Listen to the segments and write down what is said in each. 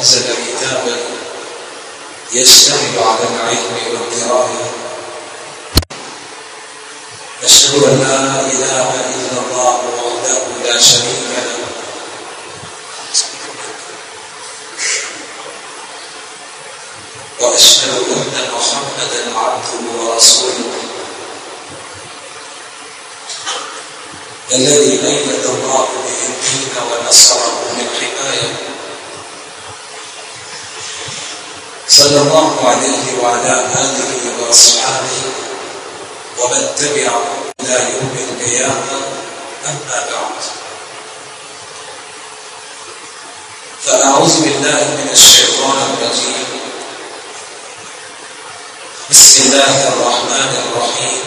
أنزل كتابا يشتمل على العلم والدراية أشهد أن لا إله إلا الله وحده لا شريك له. وأشهد أن محمدا عبده ورسوله. الذي أيد الله به الدين ونصره بالحماية صلى الله عليه وعلى آله وأصحابه ومن تبعهم إلى يوم القيامة، أما بعد. فأعوذ بالله من الشيطان الرجيم. بسم الله الرحمن الرحيم.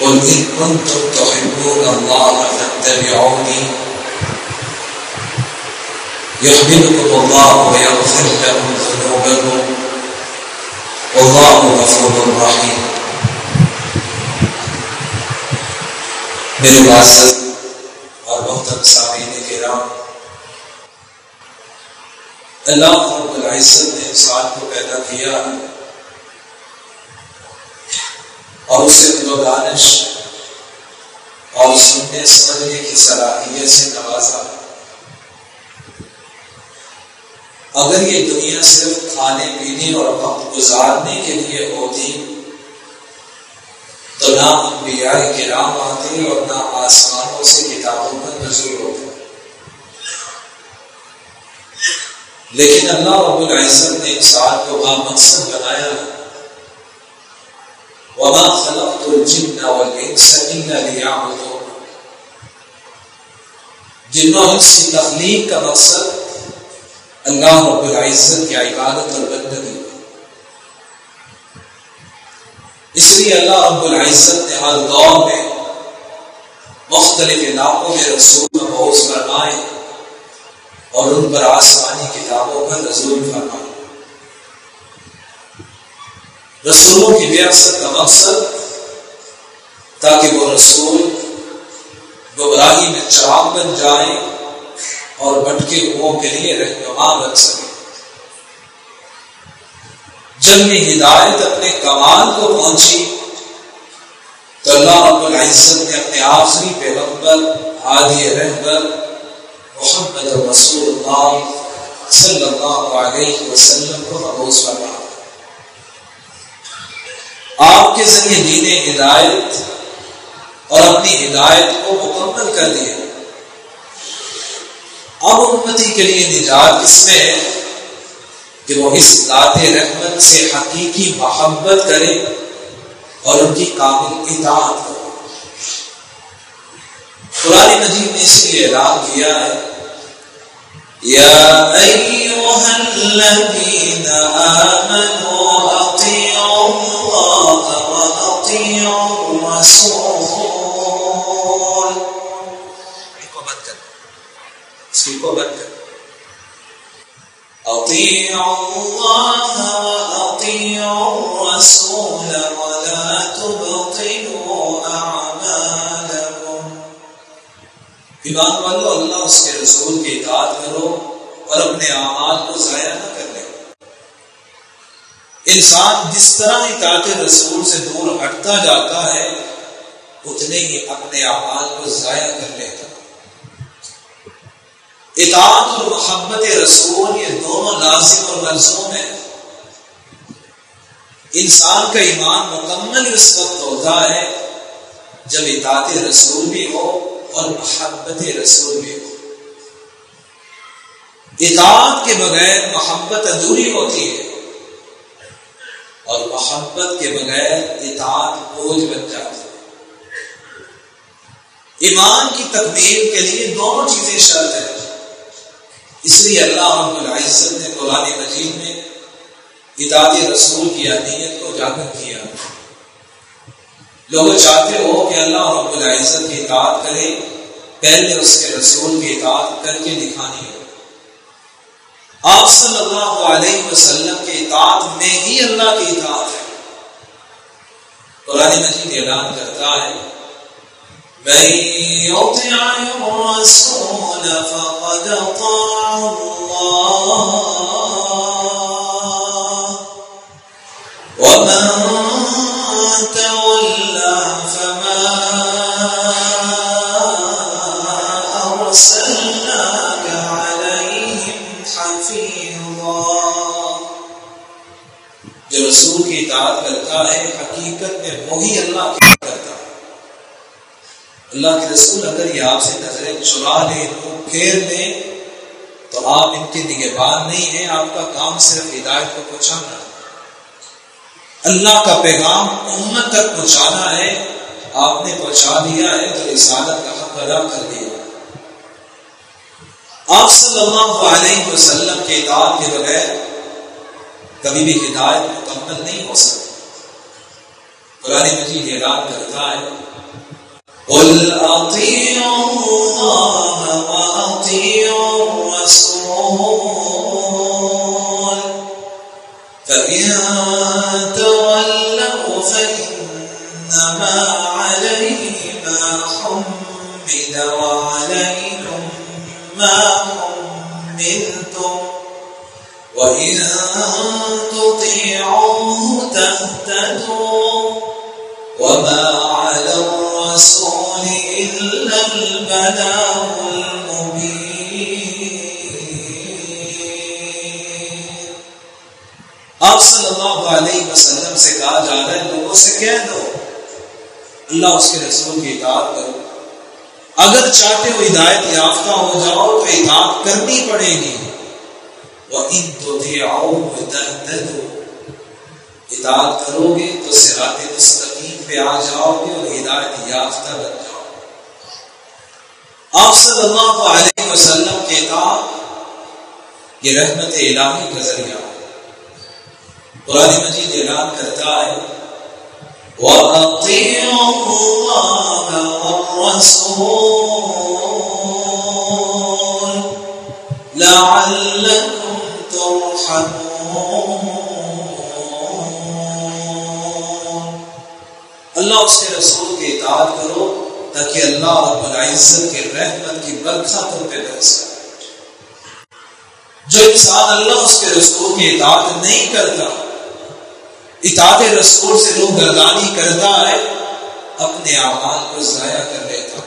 قل إن كنتم تحبون الله فاتبعوني يحببكم الله ويغفر لكم ذنوبكم. والله غفور رحيم. میرے معزز اور محترم سامعین کرام اللہ رب العزت نے انسان کو پیدا کیا اور اسے دو دانش اور سننے سمجھنے کی صلاحیت سے نوازا۔ اگر یہ دنیا صرف کھانے پینے اور وقت گزارنے کے لیے ہوتی تو نہ انبیاء کرام آتے اور نہ آسمانوں سے کتابوں پر نظر ہوتے لیکن اللہ رب العزت نے انسان کو با مقصد بنایا۔ وما خلقت الجن والانس الا ليعبدون۔ کی تخلیق کا مقصد اللہ رب العزت کی عبادت اور بندگی اس لیے اللہ رب العزت نے ہر دور میں مختلف علاقوں میں رسول بہت فرمائے اور ان پر آسمانی کتابوں پر نزول فرمائے۔ رسولوں کی بیاست کا مقصد تاکہ وہ رسول گمراہی میں چراغ بن جائیں اور بٹکے ہوئے کے لیے رہنما بن سکے۔ جب میں ہدایت اپنے کمال کو پہنچی۔ تو اللہ رب العزت نے اپنے آخری پیغمبر ہادی رہبر محمد رسول اللہ صلی اللہ علیہ وسلم کو مبوس فرما۔ آپ کے ذریعے دین ہدایت اور اپنی ہدایت کو مکمل کر دیا۔ اب امتی کے لیے نجات اس میں ہے کہ وہ اس ذات رحمت سے حقیقی محبت کرے اور ان کی کامل اطاعت کرے۔ قرآن مجید نے اس لیے اعلان کیا ہے، یا ایوہا الذین آمنوا اطیعوا اللہ و اطیعوا الرسول اسی کو بند کر الرسول ولا تبطلوا ایمان والو اللہ اس کے رسول کی اطاعت کرو اور اپنے اعمال کو ضائع نہ کر لے انسان جس طرح اطاعت رسول سے دور ہٹتا جاتا ہے، اتنے ہی اپنے اعمال کو ضائع کر لیتا۔ اطاعت اور محبت رسول یہ دونوں لازم اور ملزوم ہیں انسان کا ایمان مکمل اس وقت ہوتا ہے جب اطاعت رسول بھی ہو اور محبت رسول بھی ہو۔ اطاعت کے بغیر محبت ادھوری ہوتی ہے اور محبت کے بغیر اطاعت بوجھ بن جاتی ہے۔ ایمان کی تکمیل کے لیے دونوں چیزیں شرط ہیں۔ اس لیے اللہ رب العزت نے قرآن مجید میں اطاعت رسول کی اہمیت کو اجاگر کیا۔ لوگ چاہتے ہو کہ اللہ رب العزت کی اطاعت کرے، پہلے اس کے رسول کی اطاعت کر کے دکھانی ہو۔ آپ صلی اللہ علیہ وسلم کی اطاعت میں ہی اللہ کی اطاعت ہے۔ قرآن مجید اعلان کرتا ہے من يطع الرسول فقد طاع الله. ومن تولى فما أرسلناك عليهم حفيظا. جو رسول کی اطاعت کرتا ہے، حقیقت میں وہی اللہ کی کرتا ہے۔ اللہ کے رسول اگر یہ آپ سے نظریں چرا لیں، پھیر لیں، تو آپ ان کے نگہبان نہیں ہیں، آپ کا کام صرف ہدایت کو پہنچانا اللہ کا پیغام امت تک پہنچانا ہے، آپ نے پہنچا دیا ہے تو رسالت کا حق ادا کر دیا۔ آپ صلی اللہ علیہ وسلم کے اطاعت کے بغیر کبھی بھی ہدایت مکمل نہیں ہو سکتی۔ قرآن مجید اعلان کرتا ہے قل اطیعوا اللہ واطیعوا الرسول فإن تولوا فإنما عليه ما حمل وعليكم ما حملتم وإن تطيعوه تهتدوا وما على الله الرسول إلا البلاغ المبين. آپ صلی اللہ علیہ وسلم سے کہا جا رہا ہے، لوگوں سے کہہ دو، اللہ اس کے رسول کی اطاعت کرو۔ اگر چاہتے ہو ہدایت یافتہ ہو جاؤ تو اطاعت کرنی پڑے گی۔ وہ ان تو اطاعت کرو گے تو سرات مستقیم۔ پہ آ جاؤ گے اور ہدایت یافتہ بن جاؤ گے۔ آپ صلی اللہ علیہ وسلم کے اطاعت یہ رحمت الہی کا ذریعہ قرآن مجید اعلان کرتا ہے، وَأَطِيعُوا اللَّهَ وَالرَّسُولَ لَعَلَّكُمْ تُرْحَمُونَ اللہ اس کے رسول کی اطاعت کرو تاکہ اللہ رب العزت کے رحمت کی برکھا تم پہ برس کرے۔ جو انسان اللہ اس کے رسول کی اطاعت نہیں کرتا، اطاعت رسول سے روح گردانی کرتا ہے، اپنے اعمال کو ضائع کر لیتا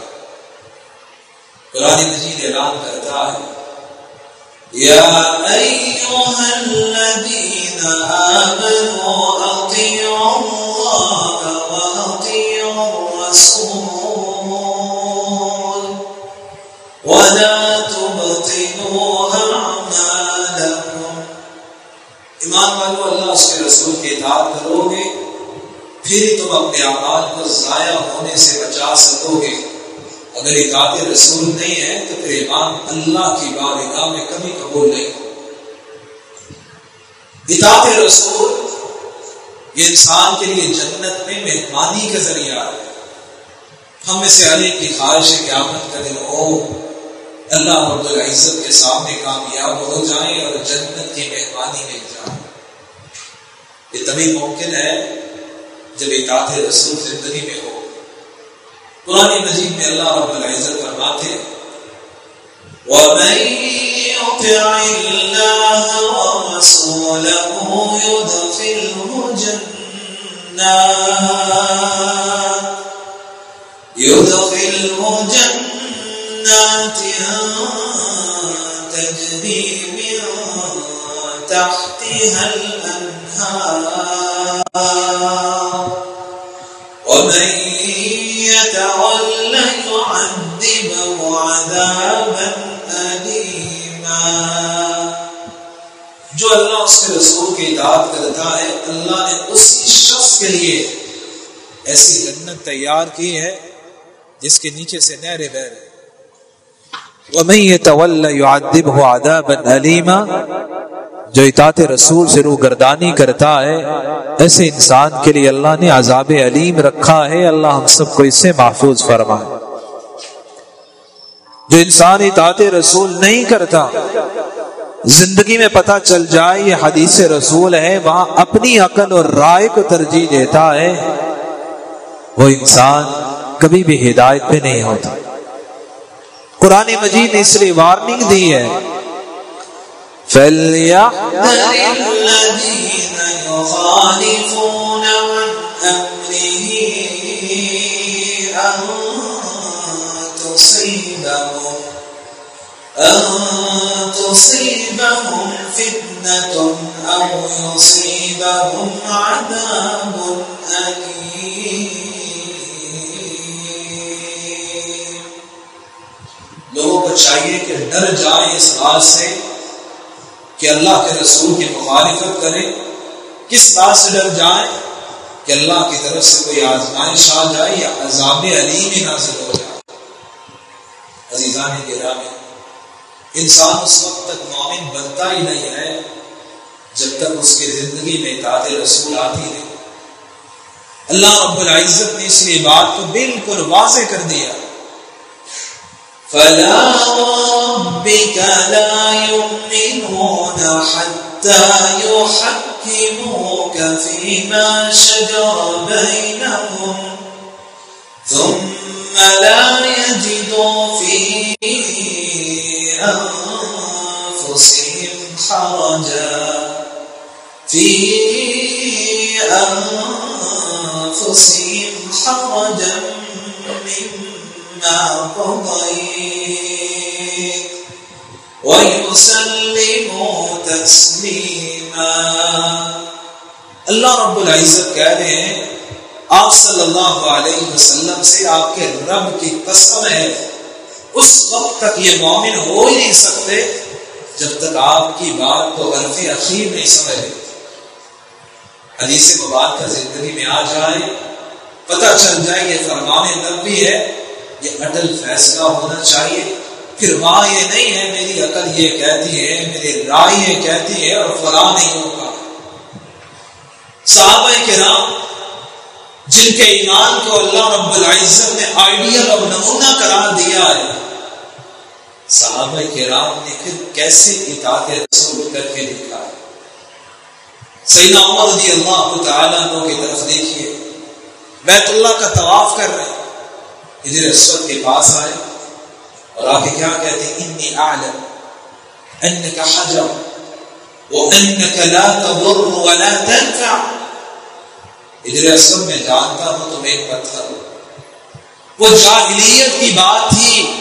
قرآن مجید اعلان کرتا ہے، یا ایوہا الذین آمنوا اطیعوا اللہ الرسول ولا تبطلوا ایمان والو اللہ اس کے رسول کی اطاعت کرو گے، پھر تم اپنے اعمال کو ضائع ہونے سے بچا سکو گے۔ اگر اطاعت رسول نہیں ہے، تو پھر ایمان اللہ کی بارگاہ میں کبھی قبول نہیں۔ ہو اطاعت رسول، یہ انسان کے لیے جنت میں مہمانی کا ذریعہ ہے۔ ہم میں سے علی کی خواہش ہے قیامت کا دن ہو۔ اللہ رب العزت کے سامنے کامیاب ہو جائیں اور جنت کی مہمانی مل جائے یہ تبھی ممکن ہے جب اطاعت رسول زندگی میں ہو۔ قرآن مجید میں اللہ رب العزت فرماتے وَمَن يُطِعِ اللَّهَ وَرَسُولَهُ يُدْخِلْهُ جَنَّاتٍ يُدْخِلْهُ جَنَّاتٍ تَجْرِي مِن تَحْتِهَا الْأَنْهَارُ. ومن يتول يعذبه عذابا أليما. جو اللہ اس کے رسول کی اطاعت کرتا ہے، اللہ نے اسی شخص کے لیے ایسی جنت تیار کی ہے جس کے نیچے سے نہریں بہ رہے ومن يتول يعذبه عذابا أليما۔ جو اطاعت رسول سے روح گردانی کرتا ہے، ایسے انسان کے لیے اللہ نے عذاب علیم رکھا ہے۔ اللہ ہم سب کو اس سے محفوظ فرمائے۔ جو انسان اطاعت رسول نہیں کرتا، زندگی میں پتہ چل جائے یہ حدیث رسول ہے، وہاں اپنی عقل اور رائے کو ترجیح دیتا ہے۔ وہ انسان کبھی بھی ہدایت پہ نہیں ہوتا قرآن مجید نے اس لیے وارننگ دی ہے۔ تصيبهم فتنة أو يصيبهم عذاب أليم لوگوں کو چاہیے کہ ڈر جائیں اس بات سے کہ اللہ کے رسول کی مخالفت کریں کس بات سے ڈر جائیں کہ اللہ کی طرف سے کوئی آزمائش آ جائے یا عذاب علیم ہی نازل ہو جائے۔ عزیزان گرامی انسان اس وقت تک مومن بنتا ہی نہیں ہے جب تک اس کی زندگی میں اطاعت رسول آتی نہیں۔ اللہ رب العزت نے اس لیے بات کو بالکل واضح کر دیا۔ فلا ربك لا يؤمنون حتى يحكموك فيما شجر بينهم ثم لا يجدوا في أنفسهم حرجا في أنفسهم حرجا مما ويسلموا تسليما اللہ رب العزت کہہ رہے ہیں، آپ صلی اللہ علیہ وسلم سے آپ کے رب کی قسم ہے۔ اس وقت تک یہ مومن ہو ہی نہیں سکتے جب تک آپ کی بات کو عرف اخیر نہیں سمجھ لیتے حدیث مبارکہ زندگی میں آ جائے پتہ چل جائے یہ فرمان نبی ہے یہ اٹل فیصلہ ہونا چاہیے۔ پھر وہاں یہ نہیں ہے، میری عقل یہ کہتی ہے میری رائے یہ کہتی ہے اور فلاں نہیں ہوگا۔ صحابہ کرام، جن کے ایمان کو اللہ رب العزت نے آئیڈیل اور نمونہ قرار دیا ہے، صحابہ کرام نے پھر کیسے اطاعت رسول کر کے دکھا ہے؟ سیدنا عمر رضی اللہ تعالیٰ کی طرف دیکھیے۔ بیت اللہ کا طواف کر رہے ہیں۔ حجر اسود کے پاس آئے اور آ کے کیا کہتے ہیں؟ انی اعلم انک حجر وانک لا تضر ولا تنفع. حجر اسود میں جانتا ہوں، تم ایک پتھر ہو۔ وہ جاہلیت کی بات تھی،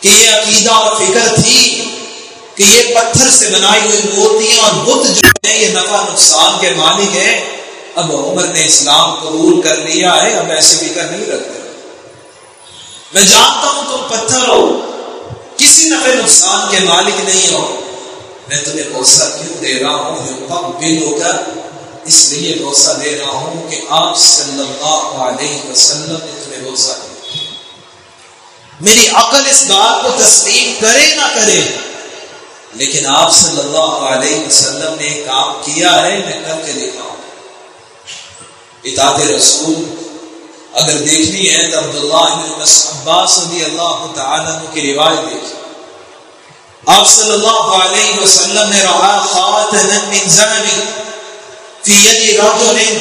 کہ یہ عقیدہ اور فکر تھی کہ یہ پتھر سے بنائی ہوئی مورتیاں اور بت جو ہیں، یہ نفع نقصان کے مالک ہیں۔ اب عمر نے اسلام قبول کر لیا ہے اب ایسے فکر نہیں رکھتے۔ میں جانتا ہوں تم پتھر ہو۔ کسی نفع نقصان کے مالک نہیں ہو۔ میں تمہیں بھروسہ کیوں دے رہا ہوں؟ جو کب بل ہو کر اس لیے بھروسہ دے رہا ہوں کہ آپ صلی اللہ علیہ وسلم نے تمہیں بھروسہ دیا۔ میری عقل اس بات کو تسلیم کرے نہ کرے۔ لیکن آپ صلی اللہ علیہ وسلم نے کام کیا ہے، میں کر کے دکھاؤں اطاعت رسول اگر دیکھنی ہے تو عبداللہ ابن عباس رضی اللہ تعالیٰ کی روایت دیکھی آپ صلی اللہ علیہ وسلم نے رہا خاتنا من ذهب فی ید رجل،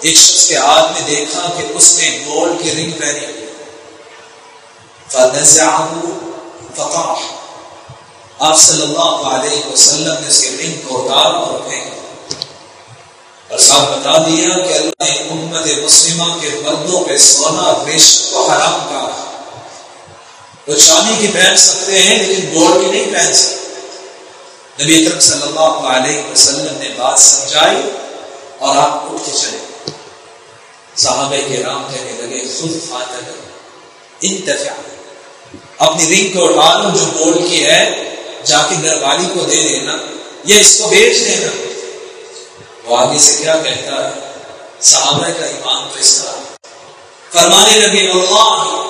ایک شخص کے ہاتھ میں دیکھا کہ اس نے گولڈ کی رنگ پہنی۔ فنزعه فطاح آپ صلی اللہ علیہ وسلم نے اس کے رنگ کو اتار اور پھینکا۔ اور ساتھ بتا دیا کہ اللہ نے امت مسلمہ کے مردوں پہ سونا ریشم کو حرام کہا وہ چاندی کی پہن سکتے ہیں لیکن گولڈ کی نہیں پہن سکتے۔ نبی اکرم صلی اللہ علیہ وسلم نے بات سمجھائی اور آپ اٹھ کے چلے۔ صحابہ کے رام کہنے لگے، خود فاتح انتفع۔ اپنی رنگ کو اٹھا لو جو گولڈ کی ہے، جا کے گھر والی کو دے دینا۔ یا اس کو بیچ دینا۔ وہ آگے سے کیا کہتا ہے؟ صحابہ کا ایمان تو اس طرح۔ فرمانے لگے، واللہ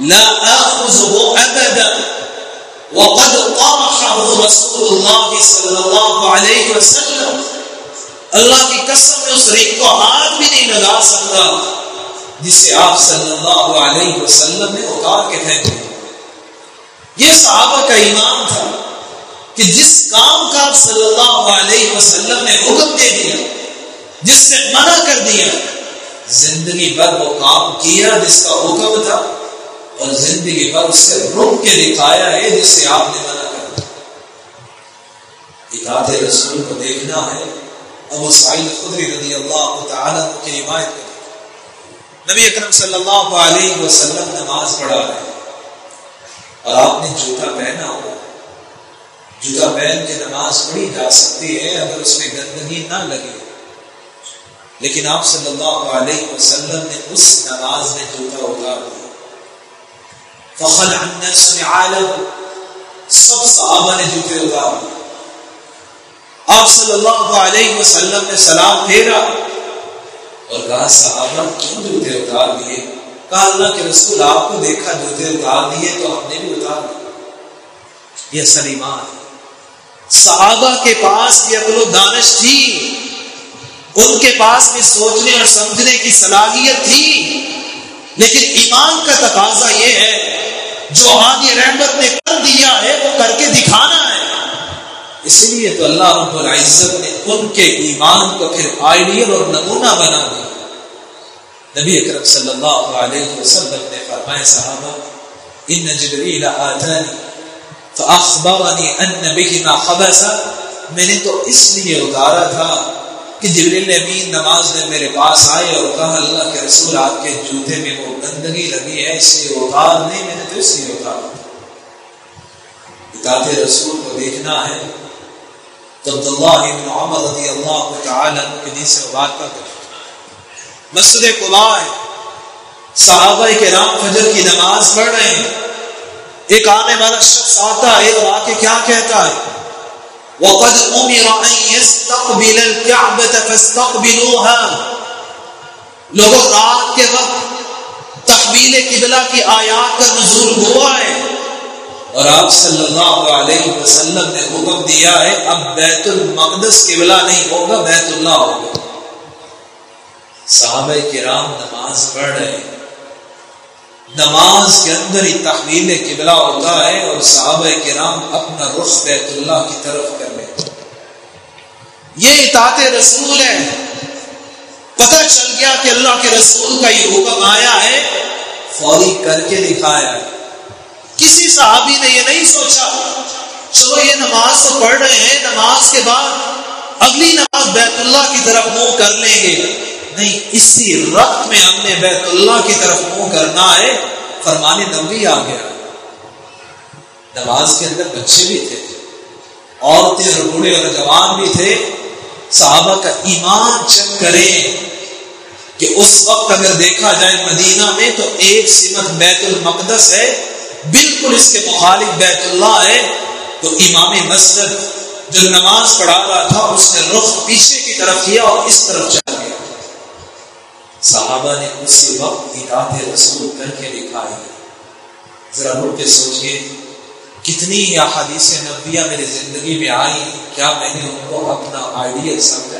لا آخذه ابدا وقد طرحه رسول الله صلی اللہ علیہ وسلم۔ اللہ کی قسم میں اس رنگ کو ہاتھ بھی نہیں لگا سکتا۔ جسے آپ صلی اللہ علیہ وسلم نے اتار کے پھینک دیا یہ صحابہ کا ایمان تھا۔ کہ جس کام کا صلی اللہ علیہ وسلم نے حکم دے دیا، جس سے منع کر دیا، زندگی بھر وہ کام کیا جس کا حکم تھا، اور زندگی بھر اس سے رک کے دکھایا ہے جس سے آپ نے منع کر اطاعت رسول کو دیکھنا ہے، ابو سعید خدری رضی اللہ تعالیٰ کی روایت کریں نبی اکرم صلی اللہ علیہ وسلم نماز پڑھا ہے اور آپ نے جوتا پہنا ہوا جوتا پہن کے نماز پڑھی جا سکتی ہے اگر اس میں گندگی نہ لگے۔ لیکن آپ صلی اللہ علیہ وسلم نے اس نماز میں جوتا اتار دیا۔ فخل عالم سب صحابہ نے جوتے اتار دیے۔ آپ صلی اللہ علیہ وسلم نے سلام پھیرا اور کہا، صحابہ، کیوں جوتے اتار دیے؟ کہا، اللہ کے رسول، آپ کو دیکھا جوتے اتار دیے تو ہم نے بھی اتار دیے۔ یہ سلیمان۔ ہے صحابہ کے پاس بھی عقل و دانش تھی۔ ان کے پاس بھی سوچنے اور سمجھنے کی صلاحیت تھی۔ لیکن ایمان کا تقاضا یہ ہے، جو آنی رحمت نے کر دیا ہے، وہ کر کے دکھانا ہے۔ اس لیے تو اللہ رب العزت نے ان کے ایمان کو پھر آئیڈیل اور نمونہ بنا دیا۔ نبی اکرم صلی اللہ علیہ وسلم نے فرمائے صحابہ، ان جبریل آتانی فاخبرنی ان بهما خبثا میں نے تو اس لیے اتارا تھا کہ جبریل امین نماز میں میرے پاس آئے اور کہا، اللہ کے رسول، آپ کے جوتے میں وہ گندگی لگی ہے، اس لیے اتار نہیں، میں نے تو اس لیے اتارا اطاعت رسول کو دیکھنا ہے۔ تو عبداللہ بن عمر رضی اللہ تعالی عنہ کے نیز سے مبارکہ کر مسجد قباء ہے۔ صحابہ کرام فجر کی نماز پڑھ رہے ہیں۔ ایک آنے والا شخص آتا ہے اور آ کے کیا کہتا ہے؟ وقد امر ان يستقبل الكعبه فاستقبلوها۔ لوگوں، رات کے وقت تحویل قبلہ کی آیات کا نزول ہوا ہے۔ اور آپ صلی اللہ علیہ وسلم نے حکم دیا ہے، اب بیت المقدس قبلہ نہیں ہوگا، بیت اللہ ہوگا۔ صحابہ کرام نماز پڑھ رہے ہیں۔ نماز کے اندر ہی تحویل قبلہ ہوتا ہے اور صحابہ کرام اپنا رخ بیت اللہ کی طرف کر لیتے یہ اطاعت رسول ہے۔ پتہ چل گیا کہ اللہ کے رسول کا یہ حکم آیا ہے۔ فوری کر کے دکھایا۔ ہے کسی صحابی نے یہ نہیں سوچا۔ چلو یہ نماز تو پڑھ رہے ہیں۔ نماز کے بعد اگلی نماز بیت اللہ کی طرف منہ کر لیں گے۔ نہیں، اسی رقت میں ہم نے بیت اللہ کی طرف منہ کرنا ہے۔ فرمان نبی آ گیا۔ نماز کے اندر بچے بھی تھے۔ عورتیں اور بوڑھے اور جوان بھی تھے۔ صحابہ کا ایمان چیک کریں کہ اس وقت اگر دیکھا جائے مدینہ میں تو ایک سمت بیت المقدس ہے۔ بالکل اس کے مخالف بیت اللہ ہے۔ تو امام مسجد جو نماز پڑھا رہا تھا، اس نے رخ پیچھے کی طرف کیا اور اس طرف چل گیا۔ صحابہ نے اسی وقت اطاعت رسول کر کے دکھائی۔ ذرا رک کے سوچیے کتنی احادیث نبیہ میری زندگی میں آئی کیا میں نے ان کو اپنا آئیڈیل سمجھا؟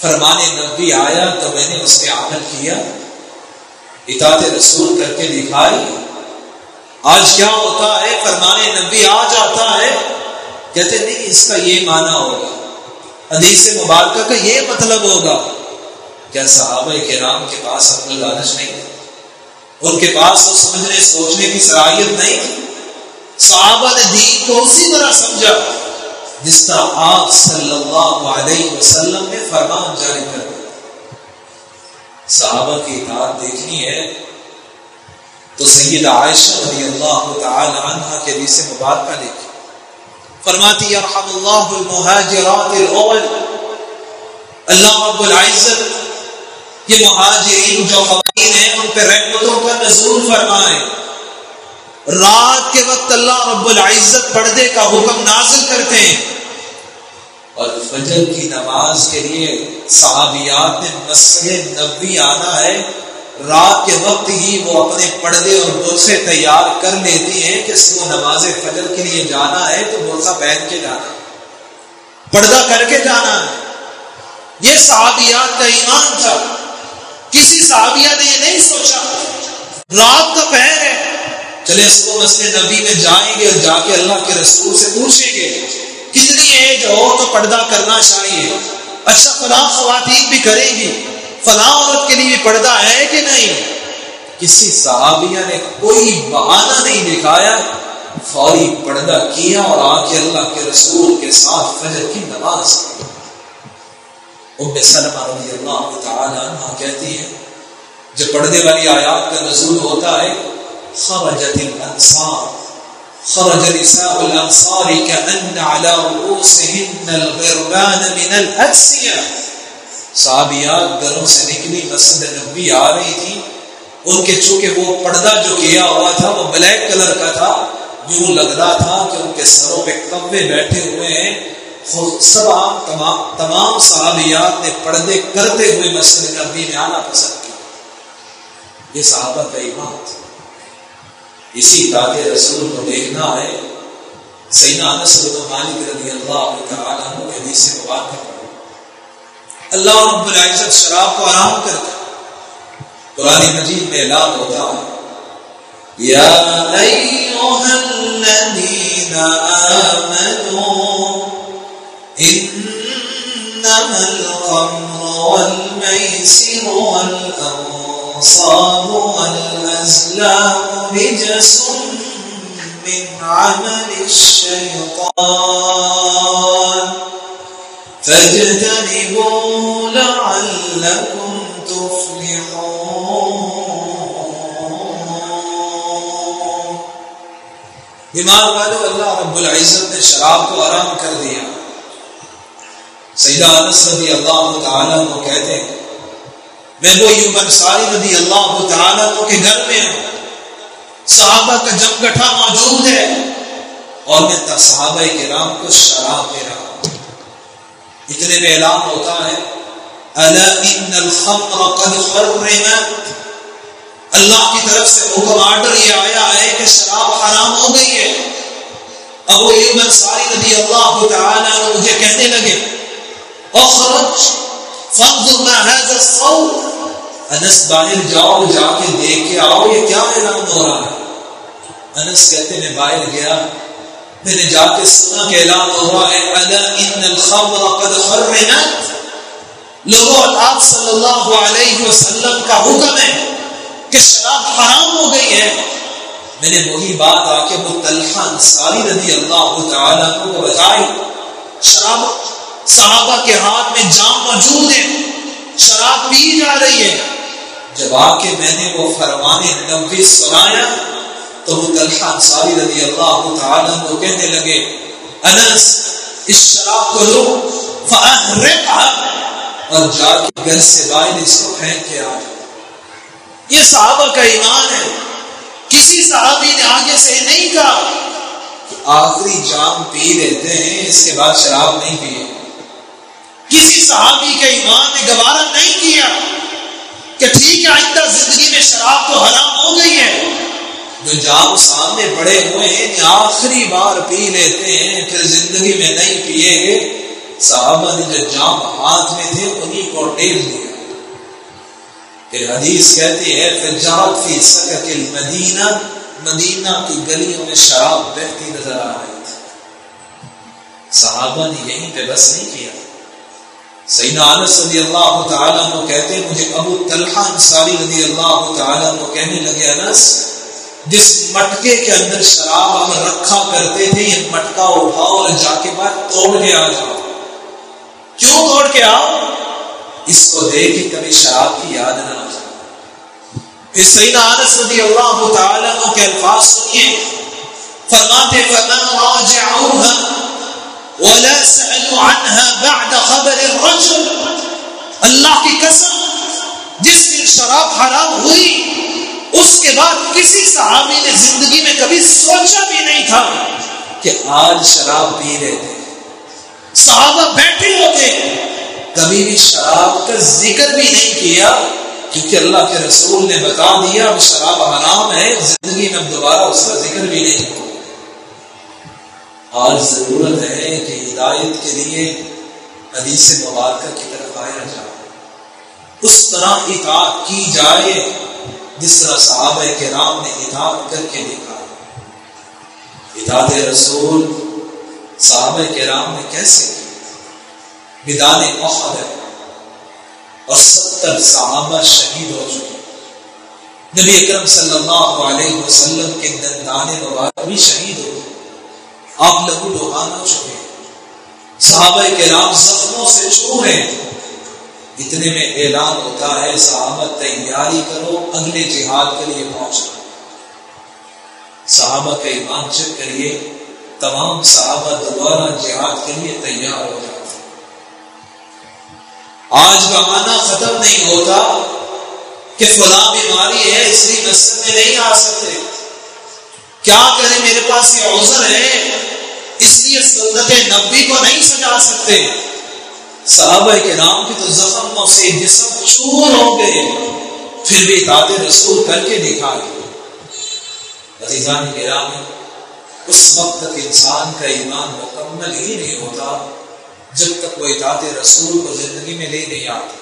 فرمان نبی آیا تو میں نے اس پہ عمل کیا۔ اطاعت رسول کر کے دکھائی۔ آج کیا ہوتا ہے؟ فرمان نبی آ جاتا ہے۔ کہتے نہیں، اس کا یہ معنی ہوگا۔ حدیث مبارکہ کا یہ مطلب ہوگا۔ کیا صحابہ کرام کے پاس اپنا دانش نہیں ان کے پاس وہ سمجھنے سوچنے کی صلاحیت نہیں صحابہ نے دین کو اسی طرح سمجھا جس طرح آپ صلی اللہ علیہ وسلم نے فرمان جاری کر دیا۔ صحابہ کی اطاعت دیکھنی ہے تو سید عائشہ رضی اللہ تعالی عنہ کے حدیث مبارکہ دیکھی فرماتی، یرحم اللہ المہاجرات الاول، اللہ رب العزت یہ مہاجرین جو خواتین ہیں، ان پہ رحمتوں کا نزول فرمائے۔ رات کے وقت اللہ رب العزت پردے کا حکم نازل کرتے ہیں۔ اور فجر کی نماز کے لیے صحابیات نے مسجد نبی آنا ہے۔ رات کے وقت ہی وہ اپنے پردے اور برسے تیار کر لیتی ہیں کہ وہ نماز فجر کے لیے جانا ہے تو برسہ پہن کے جانا ہے۔ پردہ کر کے جانا ہے۔ یہ صحابیات کا ایمان تھا۔ کسی صحابیہ نے یہ نہیں سوچا رات کا پہر ہے۔ چلے اس کو مسجد نبی میں جائیں گے اور جا کے اللہ کے رسول سے پوچھیں گے کتنی ایج ہو تو پردہ کرنا چاہیے۔ اچھا فلاں خواتین بھی کریں گی۔ فلاں عورت کے لیے بھی پردہ ہے کہ نہیں؟ کسی صحابیہ نے کوئی بہانہ نہیں دکھایا۔ فوری پردہ کیا اور آ کے اللہ کے رسول کے ساتھ فجر کی نماز کی ام سلمہ رضی اللہ تعالی عنہ کہتی ہے جب پردے والی آیات کا نزول ہوتا ہے، خرجت الانصار، خرج نساء الانصار كأن على رؤوسهن الغربان من الأكسية صحابیات گھروں سے نکلی، مسجد نبی آ رہی تھی۔ ان کے چونکہ وہ پردہ جو کیا ہوا تھا، وہ بلیک کلر کا تھا، یوں لگ رہا تھا کہ ان کے سروں پہ کبے بیٹھے ہوئے ہیں۔ سب تمام تمام صحابیات نے پردے کرتے ہوئے مسجد نبی میں آنا پسند کیا۔ یہ صحابہ کا ایمان اسی تاج رسول کو دیکھنا ہے۔ سینا نسل مالک رضی اللہ تعالیٰ عنہ حدیث سے بات کر اللہ رب العزت شراب کو آرام کرتا قرآن مجید میں اعلان ہوتا ہے، یا ایوہ الذین آمنوا انما القمر والمیسر والانصاب والازلام رجس من عمل الشیطان فاجتنبوا لعلكم تفلحون. دماغ والے اللہ رب العزت نے شراب کو آرام کر دیا۔ سیدہ انس رضی اللہ تعالیٰ کو کہتے ہیں، میں وہ یوم انصاری رضی اللہ تعالیٰ کو کے گھر میں ہوں صحابہ کا جم گٹھا موجود ہے اور میں صحابہ کے رام کو شراب دے رہا ہوں۔ اتنے میں اعلان ہوتا ہے، الا ان الخمر قد حرمت۔ اللہ کی طرف سے حکم آرڈر یہ آیا ہے کہ شراب حرام ہو گئی ہے۔ ابو ایوب انصاری رضی اللہ تعالی عنہ مجھے کہنے لگے فانظر ما هذا الصوت. انس باہر جاؤ جا کے دیکھ کے آؤ، یہ کیا اعلان ہو رہا ہے؟ انس کہتے میں باہر گیا۔ میں نے جا کے سنا کہ اعلان ہو رہا ہے، الا ان الخمر قد حرمت۔ لوگوں، آپ صلی اللہ علیہ وسلم کا حکم ہے کہ شراب حرام ہو گئی ہے۔ میں نے وہی بات آ کے وہ طلحہ انصاری رضی اللہ تعالیٰ کو بتائی۔ شراب صحابہ کے ہاتھ میں جام موجود ہے۔ شراب پی جا رہی ہے۔ جب آ کے میں نے وہ فرمانے نبی سنایا تو وہ طلحہ انصاری رضی اللہ تعالیٰ کو کہنے لگے، انس، اس شراب کو لو اور جا کے گھر سے باہر اس کو پھینک کے آ جاؤ یہ صحابہ کا ایمان ہے۔ کسی صحابی نے آگے سے نہیں کہا کہ آخری جام پی لیتے ہیں، اس کے بعد شراب نہیں پیے کسی صحابی کے ایمان نے گوارا نہیں کیا کہ ٹھیک ہے، آئندہ زندگی میں شراب تو حرام ہو گئی ہے۔ جو جام سامنے پڑے ہوئے ہیں کہ آخری بار پی لیتے ہیں، پھر زندگی میں نہیں پیے گے صحابہ نے جو جام ہاتھ میں تھے انہیں کو ڈیل دیا۔ پھر حدیث کہتی ہے فجات فی سکک المدینہ، مدینہ کی گلیوں میں شراب بہتی نظر آ رہی تھی۔ صحابہ نے یہیں پہ بس نہیں کیا۔ سیدنا انس رضی اللہ تعالیٰ عنہ کہتے ہیں، مجھے ابو طلحہ انصاری رضی اللہ تعالیٰ عنہ کہنے لگے، انس، جس مٹکے کے اندر شراب ہم رکھا کرتے تھے، یہ مٹکا اٹھاؤ اور جا کے بعد توڑ کے آ جاؤ۔ کیوں توڑ کے آؤ؟ اس کو دیکھ کے کبھی شراب کی یاد نہ آ جائے۔ پھر سیدنا انس رضی اللہ تعالیٰ عنہ کے الفاظ سنیے۔ فرماتے فمن راجعوها ولا سألوا عنها بعد خبر الرجل. اللہ کی قسم، جس دن شراب حرام ہوئی، اس کے بعد کسی صحابی نے زندگی میں کبھی سوچا بھی نہیں تھا کہ آج شراب پی رہے تھے صحابہ بیٹھے ہوتے، کبھی بھی شراب کا ذکر بھی نہیں کیا، کیونکہ اللہ کے رسول نے بتا دیا شراب حرام ہے، زندگی میں دوبارہ اس کا ذکر بھی نہیں ہو آج ضرورت ہے کہ ہدایت کے لیے حدیث مبارکہ کی طرف آیا جائے۔ اس طرح اطاعت کی جائے جس طرح صحابہ کرام نے اطاعت کر کے دیکھا۔ اطاعت رسول صحابہ کرام نے کیسے کی؟ میدان احد ہے۔ اور ستر صحابہ شہید ہو چکے۔ نبی اکرم صلی اللہ علیہ وسلم کے دندان مبارک بھی شہید ہو۔ آپ لہو لوہان ہو چکے صحابہ کے نام زخموں سے چھو اتنے میں اعلان ہوتا ہے، صحابہ تیاری کرو، اگلے جہاد کے لیے پہنچنا صحابہ کا ایمان چیک کریے، تمام صحابہ دوبارہ جہاد کے لیے تیار ہو جاتے آج کا معنی ختم نہیں ہوتا کہ فلاں بیماری ہے، اس لیے مسجد میں نہیں آ سکتے۔ کیا کریں؟ میرے پاس یہ عذر ہے۔ اس لیے سنت نبی کو نہیں سجا سکتے۔ صحابہ کے نام کی تو زخموں سے جسم چور ہو گئے۔ پھر بھی داد رسول کر کے دکھائے عزیزان گرام اس وقت تک انسان کا ایمان مکمل ہی نہیں ہوتا جب تک وہ اطاعت رسول کو زندگی میں لے نہیں آتی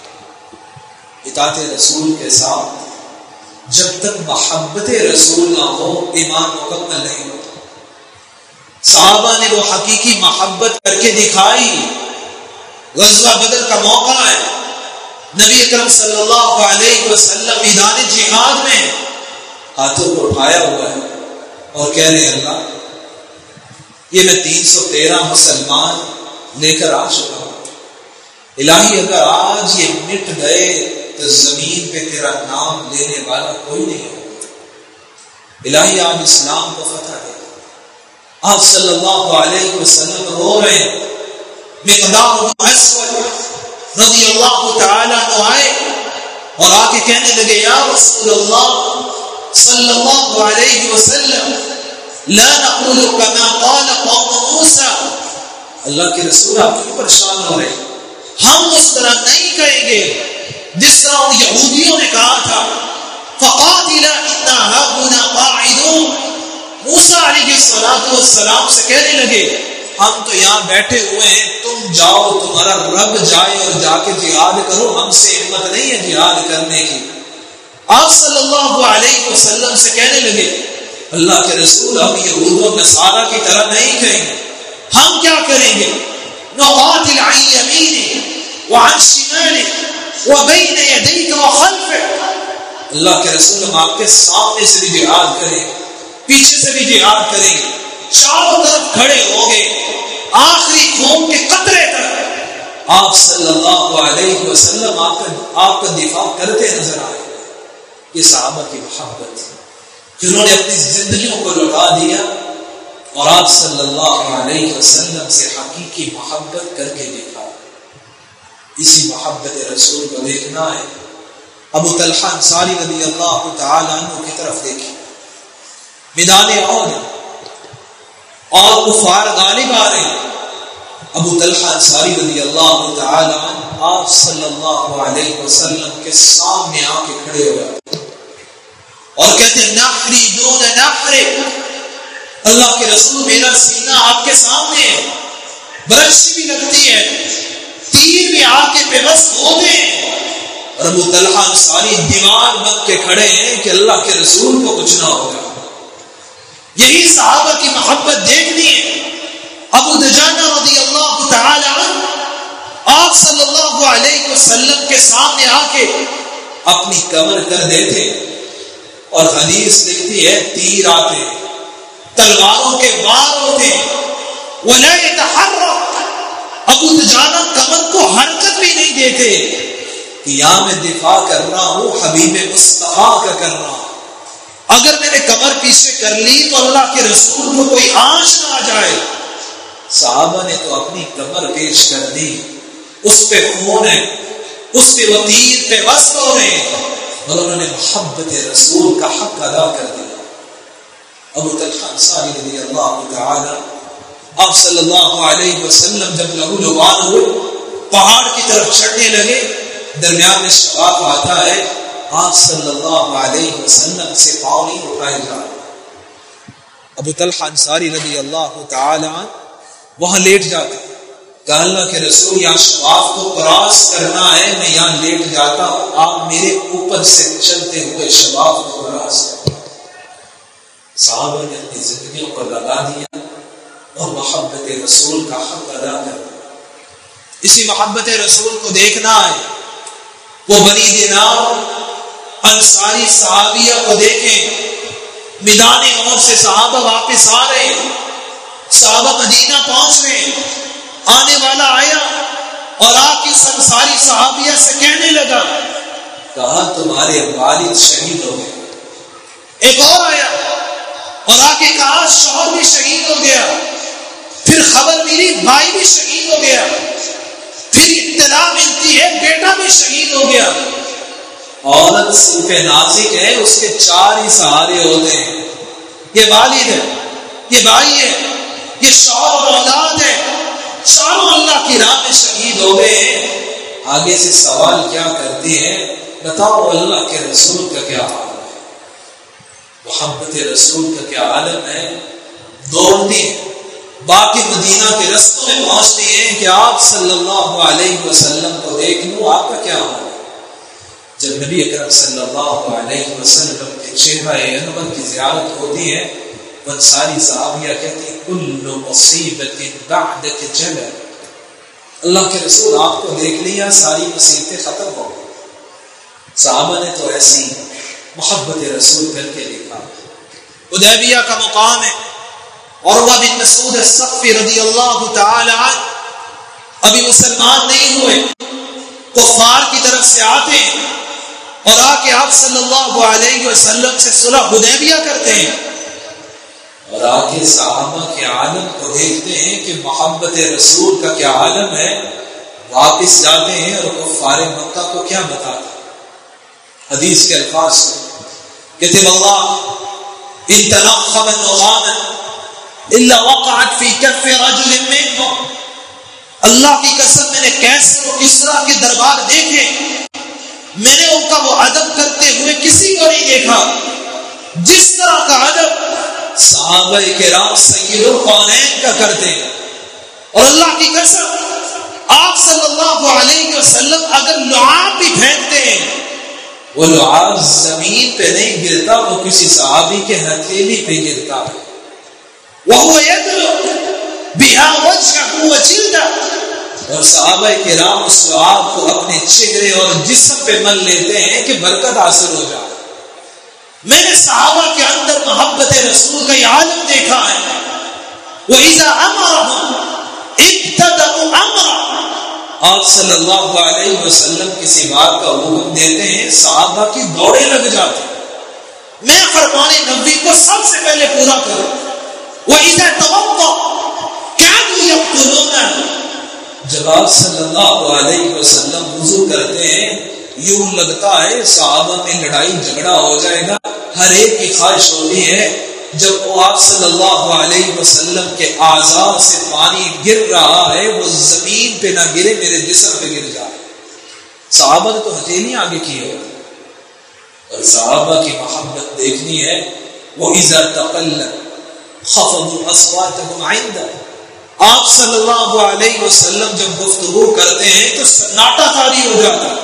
اطاعت رسول کے ساتھ جب تک محبت رسول نہ ہو، ایمان مکمل نہیں ہوتا۔ صحابہ نے وہ حقیقی محبت کر کے دکھائی۔ غزوہ بدر کا موقع ہے۔ نبی اکرم صلی اللہ علیہ وسلم میدان جہاد میں ہاتھوں کو اٹھایا ہوا ہے اور کہہ رہے اللہ، یہ میں تین سو تیرہ مسلمان لے کر آ چکا ہوں۔ الہی، اگر آج یہ مٹ گئے تو زمین پہ تیرا نام لینے والا کوئی نہیں ہو الہی، آج اسلام کو فتح دے۔ آپ صلی اللہ علیہ وسلم رو رہے ہیں۔ رضی اللہ تعالیٰ کو آئے اور آ کے کہنے لگے، یا رسول اللہ صلی اللہ علیہ وسلم، لا نقول كما قال قوم موسى اللہ کے رسول آپ کیوں پریشان ہو رہے ہم اس طرح نہیں کہیں گے جس طرح ان یہودیوں نے کہا تھا۔ فقاتل انا هاهنا قاعدون۔ موسی علیہ الصلوۃ والسلام سے کہنے لگے، ہم تو یہاں بیٹھے ہوئے ہیں، تم جاؤ، تمہارا رب جائے اور جا کے جہاد کرو، ہم سے ہمت نہیں ہے جہاد کرنے کی۔ آپ صلی اللہ علیہ وسلم سے کہنے لگے، اللہ کے رسول ہم یہود و نصارہ کی طرح نہیں کہیں گے۔ ہم کیا کریں گے؟ نقاتل عن یمینه وعن شماله وبین یدیک وخلفک اللہ کے رسول ہم آپ کے سامنے سے بھی جہاد کریں۔ گے پیچھے سے بھی جہاد کریں چاروں طرف کھڑے ہو گئے۔ آخری خون کے قطرے تک آپ صلی اللہ علیہ وسلم آپ کا آپ کا دفاع کرتے نظر آئے۔ یہ صحابہ کی محبت جنہوں نے اپنی زندگیوں کو لوٹا دیا اور آپ صلی اللہ علیہ وسلم سے حقیقی محبت کر کے دیکھا۔ اسی محبت رسول کو دیکھنا ہے۔ ابو طلحہ انصاری رضی اللہ تعالی عنہ کی طرف دیکھی میدان اور اور کفار غالب آ رہے ہیں۔ ابو طلحہ انصاری رضی اللہ تعالی آپ صلی اللہ علیہ وسلم کے سامنے آ کے کھڑے ہو گئے اور کہتے ہیں نحری دون نحری اللہ کے رسول میرا سینہ آپ کے سامنے ہے۔ برچ بھی لگتی ہے۔ تیر بھی آ کے پیوست ہو گئے اور ابو طلحہ ساری دیوار بن کے کھڑے ہیں کہ اللہ کے رسول کو کچھ نہ ہوگا یہی صحابہ کی محبت دیکھنی ہے۔ ابو دجانہ رضی اللہ تعالی آپ صلی اللہ علیہ وسلم کے سامنے آ کے اپنی کمر کر دیتے اور حدیث لکھتی ہے، تیر آتے، تلواروں کے وار ہوتے وہ نئے ابو تجانا کمر کو حرکت بھی نہیں دیتے کہ یہاں میں دفاع کر رہا ہوں، حبیب مصطفیٰ کا کر رہا ہوں۔ اگر میں نے کمر پیچھے کر لی تو اللہ کے رسول کو کوئی آنچ نہ آ جائے۔ صحابہ نے تو اپنی کمر پیش کر دی۔ اس پہ خون ہے۔ اس پہ وہ تیر پہ وسط ہو رہے اور انہوں نے محبت رسول کا حق ادا کر دیا۔ ابو طلحہ انصاری رضی اللہ تعالی آپ صلی اللہ علیہ وسلم جب لہو لبان ہوئے، پہاڑ کی طرف چڑھنے لگے۔ درمیان میں شفاف آتا ہے۔ آپ صلی اللہ علیہ وسلم سے پاؤں نہیں اٹھائے جا ابو طلحہ انصاری رضی اللہ تعالی وہاں لیٹ جاتے کہ اللہ کے رسول یہاں شفاف کو کراس کرنا ہے، میں یہاں لیٹ جاتا ہوں، آپ میرے اوپر سے چلتے ہوئے شفاف کو کراس کریں۔ صحابہ نے اپنی زندگیوں کو لگا دیا اور محبت رسول کا حق ادا کر اسی محبت رسول کو دیکھنا ہے۔ وہ بنی دینا انصاری صحابیہ کو دیکھیں۔ میدان اور سے صحابہ واپس آ رہے صحابہ مدینہ پہنچ رہے آنے والا آیا اور آ کے انصاری صحابیہ سے کہنے لگا کہا تمہارے والد شہید ہو گئے؟ ایک اور آیا اور آ کے کہا، شوہر بھی شہید ہو گیا۔ پھر خبر ملی، بھائی بھی شہید ہو گیا۔ پھر اطلاع ملتی ہے، بیٹا بھی شہید ہو گیا۔ عورت صرف نازک ہے، اس کے چار ہی سہارے ہوتے ہیں۔ یہ والد ہے، یہ بھائی ہے، یہ شوہر اور اولاد ہے۔ چاروں اللہ کی راہ میں شہید ہو گئے ہیں۔ آگے سے سوال کیا کرتے ہیں؟ بتاؤ اللہ کے رسول کا کیا حال ہے؟ محبت رسول کا کیا عالم ہے؟ دوڑتی ہے باقی مدینہ کے رستوں میں پہنچتی ہیں کہ آپ صلی اللہ علیہ وسلم کو دیکھ لوں آپ کا کیا حال ہے؟ جب نبی اکرم صلی اللہ علیہ وسلم کے چہرہ انور کی زیارت ہوتی ہے ساری صحابیہ کہتی کل مصیبت بعدک جلل اللہ کے رسول آپ کو دیکھ لیا ساری مصیبتیں ختم ہو گئی صحابہ نے تو ایسی محبت رسول کر کے لکھا ادیبیہ کا مقام ہے اور وہ بن مسعود الصفی رضی اللہ تعالی عنہ۔ ابھی مسلمان نہیں ہوئے، کفار کی طرف سے آتے ہیں۔ اور آ کے آپ صلی اللہ علیہ وسلم سے صلح حدیبیہ کرتے ہیں۔ اور آ کے صحابہ کے عالم کو دیکھتے ہیں کہ محبت رسول کا کیا عالم ہے۔ واپس جاتے ہیں اور کفار مکہ کو کیا بتاتا حدیث کے الفاظ کہتے اللہ ان تنخب النغانا الا وقعت في كف رجل منهم اللہ کی قسم میں نے کیسر و اسرا کے دربار دیکھے۔ میں نے ان کا وہ ادب کرتے ہوئے کسی کو نہیں دیکھا۔ جس طرح کا ادب صحابہ کرام سید القونین کا کرتے۔ اور اللہ کی قسم، آپ صلی اللہ علیہ وسلم اگر لعاب بھی پھینکتے ہیں، وہ لعاب زمین پہ نہیں گرتا، وہ کسی صحابی کے ہتھیلی پہ گرتا۔ ہے وہ یدلو بہا وجہ اور صحابہ کے رام اس آپ کو اپنے چہرے اور جسم پہ مل لیتے ہیں کہ برکت حاصل ہو جائے۔ میں نے صحابہ کے اندر محبت رسول کا یہ عالم دیکھا ہے۔ وہ ایزا آپ صلی اللہ علیہ وسلم کسی بات کا حکم دیتے ہیں، صحابہ کی دوڑے لگ جاتے میں فرمان نبی کو سب سے پہلے پورا کروں۔ وہ ایزا تو کیا جب آپ صلی اللہ علیہ وسلم وضو کرتے ہیں، یوں لگتا ہے صحابہ میں لڑائی جھگڑا ہو جائے گا، ہر ایک کی خواہش ہوتی ہے جب وہ آپ صلی اللہ علیہ وسلم کے آزاد سے پانی گر رہا ہے، وہ زمین پہ نہ گرے، میرے جسم پہ گر جائے۔ صحابہ نے تو ہتھیلی آگے کی ہو۔ اور صحابہ کی محبت دیکھنی ہے، وہ عزت تقل خفض اصواتهم آپ صلی اللہ علیہ وسلم جب گفتگو کرتے ہیں تو سناٹا تاری ہو جاتا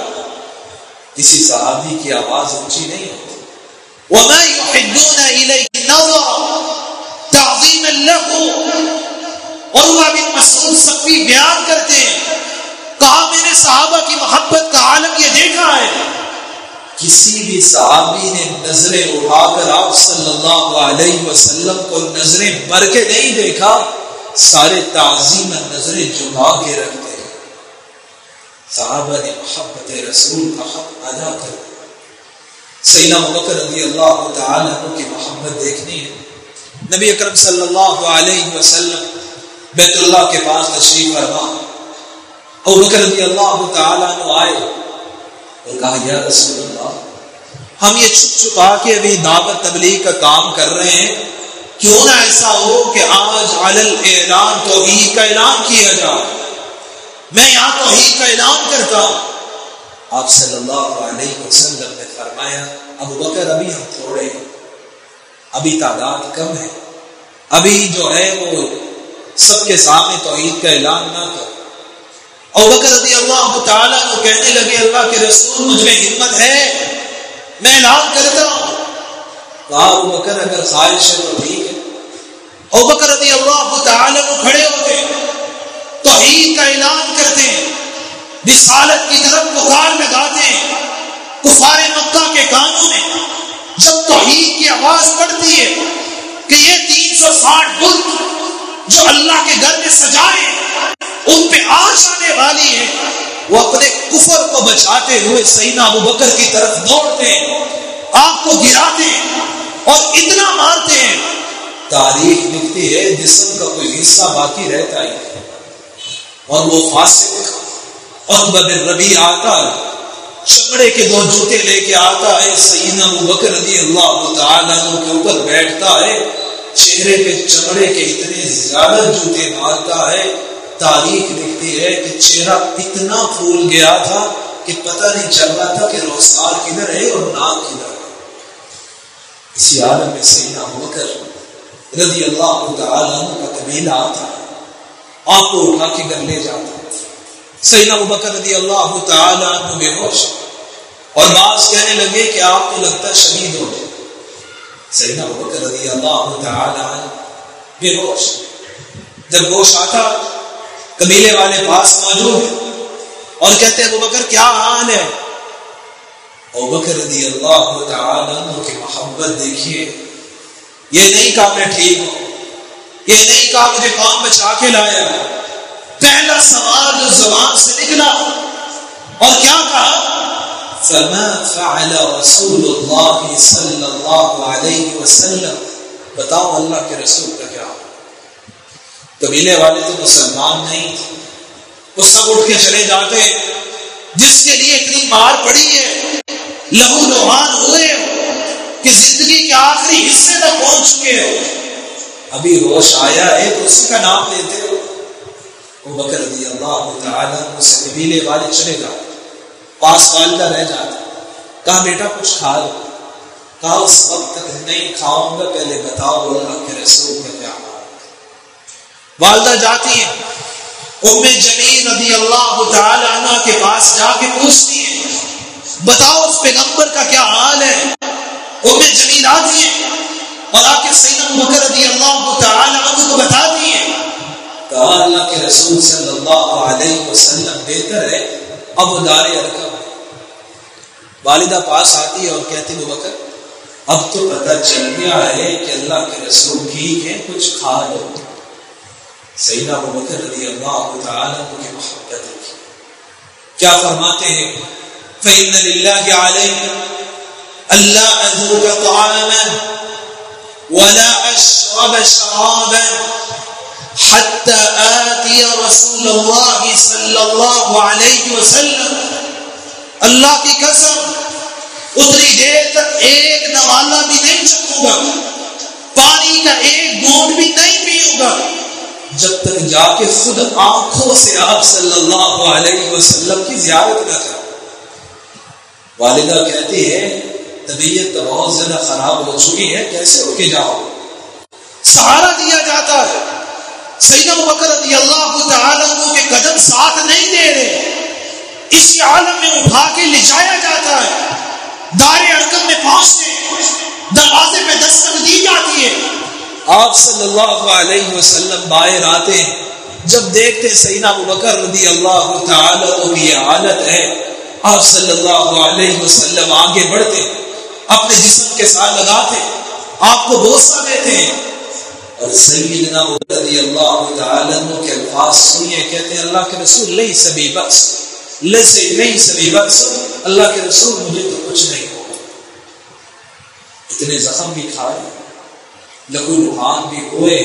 کسی صحابی کی آواز اونچی نہیں ہوتی۔ وما إليك له۔ اور وہ بن مسعود سقفی بیان کرتے ہیں۔ کہا میں نے صحابہ کی محبت کا عالم یہ دیکھا ہے۔ کسی بھی صحابی نے نظریں اٹھا کر آپ صلی اللہ علیہ وسلم کو نظریں بھر کے نہیں دیکھا۔ سارے تعظیم نظریں جما کے رکھتے ہیں۔ صحابہ نے محبت رسول کا حق ادا کر سینا بکر رضی اللہ تعالیٰ کی محبت دیکھنی ہے۔ نبی اکرم صلی اللہ علیہ وسلم بیت اللہ کے پاس تشریف فرما۔ اور بکر رضی اللہ تعالیٰ نے آئے۔ اور کہا، یا رسول اللہ، ہم یہ چھپ چھپا کے ابھی دعوت تبلیغ کا کام کر رہے ہیں۔ کیوں نہ ایسا ہو کہ آج علل اعلان توحید کا اعلان کیا جائے۔ میں یہاں توحید کا اعلان کرتا ہوں۔ آپ صلی اللہ علیہ وسلم نے فرمایا، ابو بکر ابھی ہم تھوڑے ہیں۔ ابھی تعداد کم ہے۔ ابھی جو ہے وہ سب کے سامنے توحید کا اعلان نہ کر اور بکر رضی اللہ تعالیٰ کو کہنے لگے، اللہ کے رسول مجھ میں ہمت ہے۔ میں اعلان کرتا ہوں۔ کہا ابو بکر اگر خواہش ہے تو ٹھیک ہے۔ ابو بکر رضی اللہ تعالی کو کھڑے ہوتے ہیں توحید کا اعلان کرتے ہیں، رسالت کی طرف بخار لگاتے ہیں۔ کفار مکہ کے کانوں میں جب توحید کی آواز پڑتی ہے کہ یہ تین سو ساٹھ بت جو اللہ کے گھر میں سجائے ان پہ آ جانے والی ہے وہ اپنے کفر کو بچاتے ہوئے سینا ابو بکر کی طرف دوڑتے ہیں، آپ کو گراتے ہیں۔ اور اتنا مارتے ہیں۔ تاریخ لکھتی ہے، جسم کا کوئی حصہ باقی رہتا ہی اور وہ فاسق اور بدر ربی آتا ہے چمڑے کے دو جوتے لے کے آتا ہے۔ سیدنا ابو بکر رضی اللہ تعالیٰ کے اوپر بیٹھتا ہے۔ چہرے پہ چمڑے کے اتنے زیادہ جوتے مارتا ہے۔ تاریخ لکھتی ہے کہ چہرہ اتنا پھول گیا تھا کہ پتہ نہیں چل رہا تھا کہ روزگار کدھر ہے اور نام کدھر۔ اسی عالم میں سیدنا ابو بکر رضی اللہ تعالیٰ کا قبیلہ آتا آپ کو اٹھا کے گھر لے جاتا سیدنا بکر رضی اللہ تعالیٰ عنہ بے ہوش اور بعض کہنے لگے کہ آپ کو لگتا شہید ہو گئے۔ سیدنا بکر رضی اللہ تعالیٰ عنہ بے ہوش۔ جب ہوش آتا، قبیلے والے پاس موجود ہیں اور کہتے ہیں بکر کیا حال ہے؟ ابو بکر رضی اللہ تعالیٰ عنہ کی محبت دیکھیے، یہ نہیں کہا میں ٹھیک ہوں یہ نہیں کہا مجھے کام بچا کے لایا، پہلا سوال جو زبان سے نکلا، اور کیا کہا؟ فما فعل رسول اللہ صلی اللہ علیہ وسلم۔ بتاؤ اللہ کے رسول کا کیا قبیلے والے تو مسلمان نہیں تھے وہ سب اٹھ کے چلے جاتے، جس کے لیے اتنی مار پڑی ہے۔ لہو لوہان ہوئے ہو کہ زندگی کے آخری حصے تک پہنچ چکے ہو۔ ابھی ہوش آیا ہے تو اسی کا نام لیتے ہو۔ وہ بکر رضی اللہ تعالیٰ اسے قبیلے والے چلے گا پاس والدہ رہ جاتا کہا، بیٹا، کچھ کھا لو۔ کہا، اس وقت تک نہیں کھاؤں گا، پہلے بتاؤ اللہ کے رسول کا کیا والدہ جاتی ہے ام جمیل رضی اللہ تعالی عنہ کے پاس جا کے پوچھتی ہے بتاؤ اس پیغمبر کا کیا حال ہے؟ ام جمیل آتی ہے اور آ کے سیدنا بکر رضی اللہ تعالی عنہ کو بتاتی ہے۔ کہا، اللہ کے رسول صلی اللہ علیہ وسلم بہتر ہے، اب دار ارکم والدہ پاس آتی ہے اور کہتی وہ بکر، اب تو پتہ چل گیا ہے کہ اللہ کے رسول ٹھیک ہے کچھ کھا لو سیدہ ابو بکر رضی اللہ تعالیٰ کی محبت دیکھی۔ کیا فرماتے ہیں؟ فَإِنَّ لِلَّهِ عَلَيْكَ أَلَّا أَذُوكَ طَعَامًا وَلَا أَشْرَبَ شَرَابًا حتى آتي رسول الله صلى الله عليه وسلم. اللہ کی قسم اتنی دیر تک ایک نوالا بھی نہیں چکوں گا، پانی کا ایک گونٹ بھی نہیں پیوں گا۔ جب تک جا کے خود آنکھوں سے آپ صلی اللہ علیہ وسلم کی زیارت نہ کر والدہ کہتی ہے طبیعت تو بہت زیادہ خراب ہو چکی ہے، کیسے اٹھ کے جاؤ؟ سہارا دیا جاتا ہے۔ سیدنا بکر رضی اللہ تعالیٰ کو کے قدم ساتھ نہیں دے رہے۔ اسی عالم میں اٹھا کے لے جایا جاتا ہے۔ دار ارکم میں پہنچتے دروازے پہ دستک دی جاتی ہے۔ آپ صلی اللہ علیہ وسلم باہر آتے ہیں جب دیکھتے سیدنا بکر رضی اللہ تعالیٰ کی یہ حالت ہے آپ صلی اللہ علیہ وسلم آگے بڑھتے اپنے جسم کے ساتھ لگاتے آپ کو بوسہ دیتے ہیں۔ اور سیدنا رضی اللہ تعالی عنہ کے الفاظ سنیے، کہتے ہیں، اللہ کے رسول لئی سبھی بخش لسی نہیں سبھی بخش اللہ کے رسول مجھے تو کچھ نہیں۔ ہو اتنے زخم بھی کھائے لہو روحان بھی ہوئے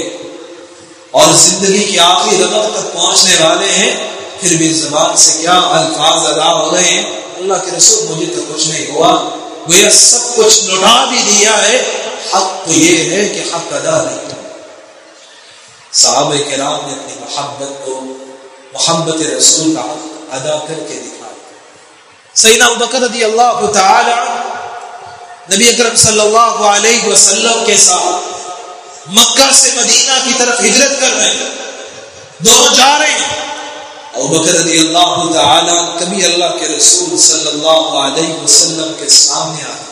اور زندگی کی آخری رمت تک پہنچنے والے ہیں پھر بھی زبان سے کیا الفاظ ادا ہو رہے ہیں؟ اللہ کے رسول مجھے تو کچھ نہیں ہوا۔ گویا سب کچھ لٹا بھی دیا ہے۔ حق تو یہ ہے کہ حق ادا نہیں صحابہ کرام نے اپنی محبت کو محبت رسول کا ادا کر کے دکھایا۔ سیدنا ابوبکر رضی اللہ تعالی نبی اکرم صلی اللہ علیہ وسلم کے ساتھ مکہ سے مدینہ کی طرف ہجرت کر رہے ہیں۔ دونوں جا رہے ہیں۔ ابوبکر رضی اللہ تعالی کبھی اللہ کے رسول صلی اللہ علیہ وسلم کے سامنے آتے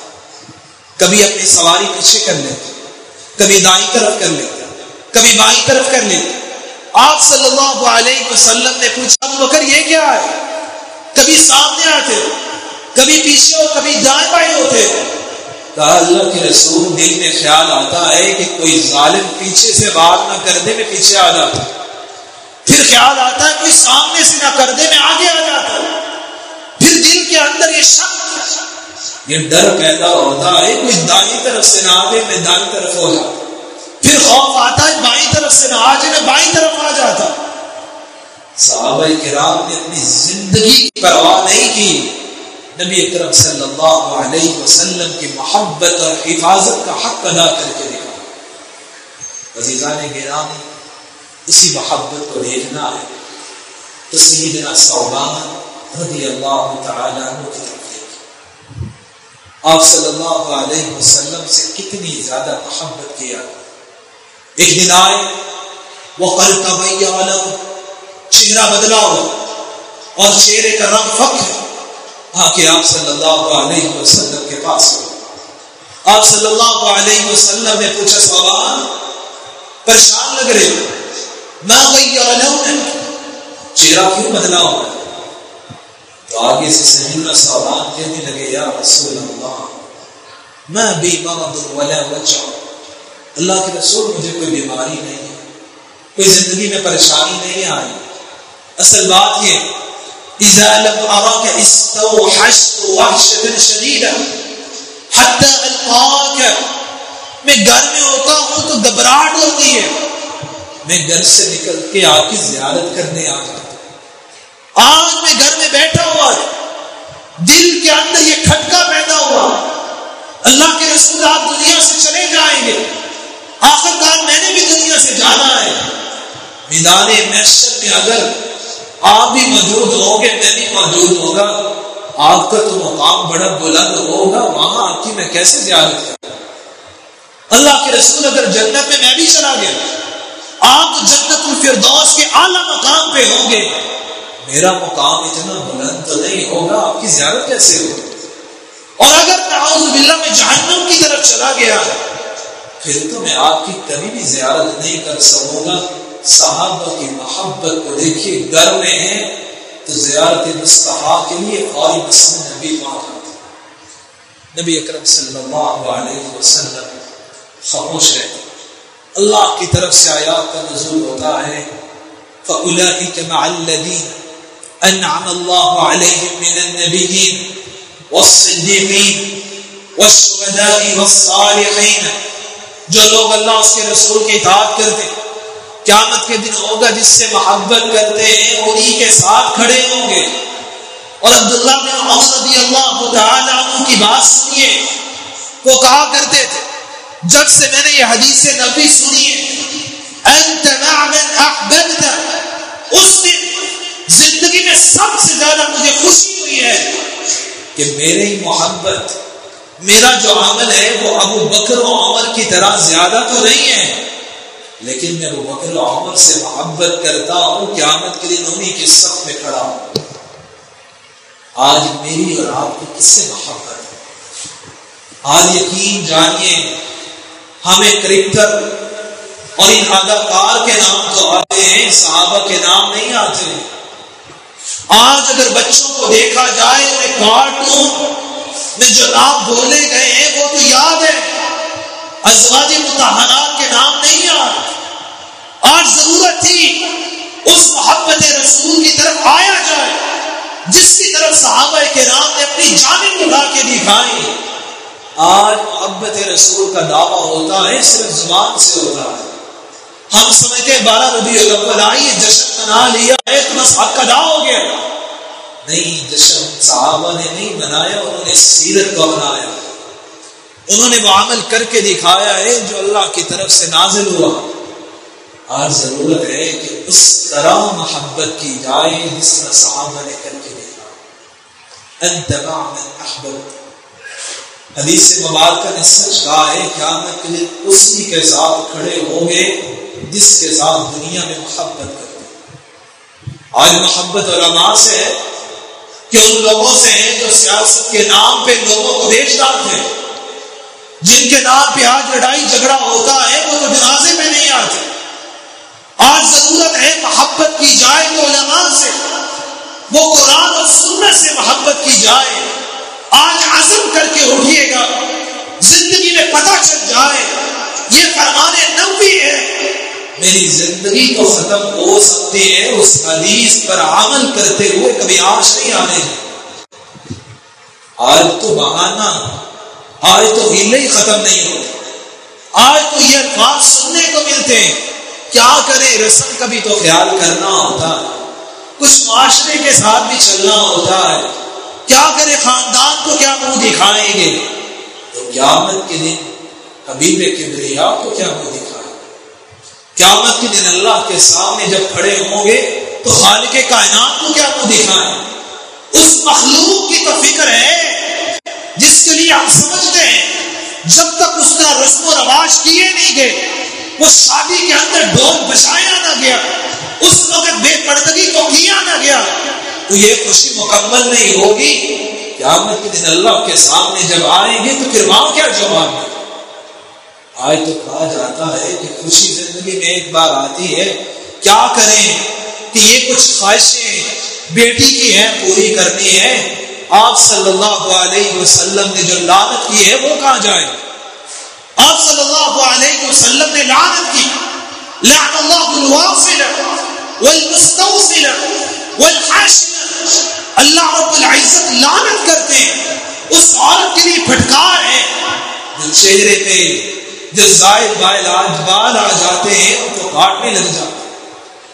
کبھی اپنی سواری پیچھے کر لیتے کبھی دائیں طرف کر لیتے کبھی بائیں طرف کر لیتے آپ صلی اللہ علیہ وسلم نے پوچھا، ابو بکر، یہ کیا ہے؟ کبھی سامنے آتے، کبھی پیچھے اور کبھی دائیں بائیں ہوتے۔ کہا، اللہ کے رسول، دل میں خیال آتا ہے کہ کوئی ظالم پیچھے سے وار نہ کر دے میں پیچھے آ جاتا۔ پھر خیال آتا ہے کوئی سامنے سے نہ کر دے، میں آگے آ جاتا ہوں۔ پھر دل کے اندر یہ شک، یہ ڈر پیدا ہوتا ہے، کوئی دائیں طرف سے نہ آگے میں دائیں طرف ہو جاتا۔ پھر خوف آتا ہے بائیں طرف سے نہ آ جائے، میں بائیں طرف آ جاتا صحابہ کرام نے اپنی زندگی کی پرواہ نہیں کی۔ نبی اکرم صلی اللہ علیہ وسلم کی محبت اور حفاظت کا حق ادا کر کے دکھا۔ عزیزان گرامی اسی محبت کو دیکھنا ہے۔ تو سیدنا صوبان رضی اللہ تعالیٰ عنہ کی طرف دیکھیں۔ آپ صلی اللہ علیہ وسلم سے کتنی زیادہ محبت کیا۔ ایک دن آئے وہ کل کا چہرہ بدلا ہوا۔ اور چہرے کا رنگ فخر آ کے آپ صلی اللہ علیہ وسلم کے پاس آپ صلی اللہ علیہ وسلم نے پوچھا، سوال، پریشان لگ رہے ہو؟ ما غیر نہ چہرہ کیوں بدلا ہوا تو آگے سے سہیلا سوال کہنے لگے، یا رسول اللہ میں بھی مرض ولا وجہ اللہ کے رسول مجھے کوئی بیماری نہیں ہے، کوئی زندگی میں پریشانی نہیں آئی۔ اصل بات یہ اذا لم اراك استوحشت وحشة شديدة حتى القاك میں گھر میں ہوتا ہوں تو گھبراہٹ ہوتی ہے۔ میں گھر سے نکل کے آپ کی زیارت کرنے آ جاتا آج میں گھر میں بیٹھا ہوا ہے۔ دل کے اندر یہ کھٹکا پیدا ہوا اللہ کے رسول آپ دنیا سے چلے جائیں گے۔ آخر کار میں نے بھی دنیا سے جانا ہے۔ میدان محشر میں اگر آپ بھی موجود ہوں گے، میں بھی موجود ہوگا آپ کا تو مقام بڑا بلند ہوگا۔ وہاں آپ کی میں کیسے زیارت کروں؟ اللہ کے رسول اگر جنت میں میں بھی چلا گیا۔ آپ جنت الفردوس کے اعلیٰ مقام پہ ہوں گے۔ میرا مقام اتنا بلند تو نہیں ہوگا، آپ کی زیارت کیسے ہوگی؟ اور اگر باللہ میں جہنم کی طرف چلا گیا، پھر تو میں آپ کی کبھی بھی زیارت نہیں کر سکوں گا۔ صحابہ کی محبت کو دیکھیے گھر میں ہیں۔ تو زیارت مصطفیٰ کے لیے قاری مسلم نبی پاک نبی اکرم صلی اللہ علیہ وسلم خاموش رہتے اللہ کی طرف سے آیات کا نزول ہوتا ہے۔ فَأُولَئِكَ مَعَ الَّذِينَ أَنْعَمَ اللَّهُ عَلَيْهِمْ مِنَ النَّبِيِّينَ وَالصِّدِّقِينَ وَالشُّهَدَاءِ وَالصَّالِحِينَ۔ جو لوگ اللہ اس کے رسول کی اطاعت کرتے ہیں، قیامت کے دن ہوگا جس سے محبت کرتے ہیں انہی کے ساتھ کھڑے ہوں گے۔ اور عبداللہ بن عمر رضی اللہ تعالی عنہ کی بات سنیے۔ وہ کہا کرتے تھے جب سے میں نے یہ حدیث نبی سنی ہے، انت مع من احببت، اس دن زندگی میں سب سے زیادہ مجھے خوشی ہوئی ہے کہ میری محبت، میرا جو عمل ہے وہ ابو بکر و عمر کی طرح زیادہ تو نہیں ہے، لیکن میں وہ بکر و عمر سے محبت کرتا ہوں، قیامت کے دن انہیں کے سب میں کھڑا ہوں۔ آج میری اور آپ کو کس سے محبت ہے آج یقین جانیے ہمیں کرکٹر اور ان اداکار کے نام تو آتے ہیں، صحابہ کے نام نہیں آتے آج اگر بچوں کو دیکھا جائے انہیں کارٹون میں جو نام بولے گئے ہیں، وہ تو یاد ہے۔ ازواج متحرات کے نام نہیں آ آج ضرورت تھی اس محبت رسول کی طرف آیا جائے، جس کی طرف صحابہ کے نام نے اپنی جانب اٹھا کے دکھائی۔ آج محبت رسول کا دعویٰ ہوتا ہے، صرف زبان سے ہوتا ہے۔ ہم سمجھتے ہیں، بارہ ربی الاول آئیے جشن منا لیا ہے تو بس حق ادا ہو گیا۔ نہیں، جشن صحابہ نے نہیں منایا، انہوں نے سیرت کو بنایا انہوں نے وہ عمل کر کے دکھایا ہے جو اللہ کی طرف سے نازل ہوا۔ آج ضرورت ہے کہ اس طرح محبت کی جائے جس طرح صحابہ نے کر کے دیکھا۔ انتباع من احبت حدیث مبارکہ نے سچ کہا ہے، قیامت کے لیے اسی کے ساتھ کھڑے ہوں گے جس کے ساتھ دنیا میں محبت کرتے آج محبت علماء سے ہے کہ ان لوگوں سے ہیں جو سیاست کے نام پہ لوگوں کو بیچ ڈالتے ہیں جن کے نام پہ آج لڑائی، جھگڑا ہوتا ہے، وہ تو جنازے میں نہیں آتے۔ آج ضرورت ہے محبت کی جائے تو علماء سے، وہ قرآن اور سنت سے محبت کی جائے۔ آج عزم کر کے اٹھیے گا، زندگی میں پتہ چل جائے یہ فرمان نبی ہے۔ میری زندگی تو ختم ہو سکتی ہے، اس حدیث پر عمل کرتے ہوئے کبھی آج نہیں آنے۔ آج تو بہانا آج تو ہیلے ہی ختم نہیں ہوتے آج تو یہ الفاظ سننے کو ملتے ہیں۔ کیا کرے رسم کا بھی تو خیال کرنا ہوتا ہے۔ کچھ معاشرے کے ساتھ بھی چلنا ہوتا ہے۔ کیا کرے خاندان کو کیا منہ دکھائیں گے؟ تو قیامت کے دن حبیب کبریا کو کیا منہ دکھائیں گے؟ قیامت کے دن اللہ کے سامنے جب کھڑے ہوں گے تو خالق کائنات کو کیا منہ دکھائیں اس مخلوق کی تو فکر ہے، جس کے لیے ہم سمجھتے ہیں جب تک اس کا رسم و رواج کیے نہیں گئے، وہ شادی کے اندر ڈول بچایا نہ گیا، اس وقت بے پردگی کو کیا نہ گیا۔ تو یہ خوشی مکمل نہیں ہوگی۔ قیامت کے دن اللہ کے سامنے جب آئیں گے تو پھر وہاں کیا جواب ہے؟ آج تو کہا جاتا ہے کہ خوشی زندگی میں ایک بار آتی ہے۔ کیا کریں کہ یہ کچھ خواہشیں بیٹی کی ہیں، پوری کرنی ہے۔ آپ صلی اللہ علیہ وسلم نے جو لانت کی ہے، وہ کہاں جائے؟ آپ صلی اللہ علیہ وسلم نے لعنت کی۔ لعن اللہ والمستوصل اللہ رب العزت لعنت کرتے ہیں. اس عورت کے لیے پھٹکار ہے. جو چہرے پہ جو زائد بائل آج بال آ جاتے ہیں، ان کو کاٹنے لگ جاتے ہیں.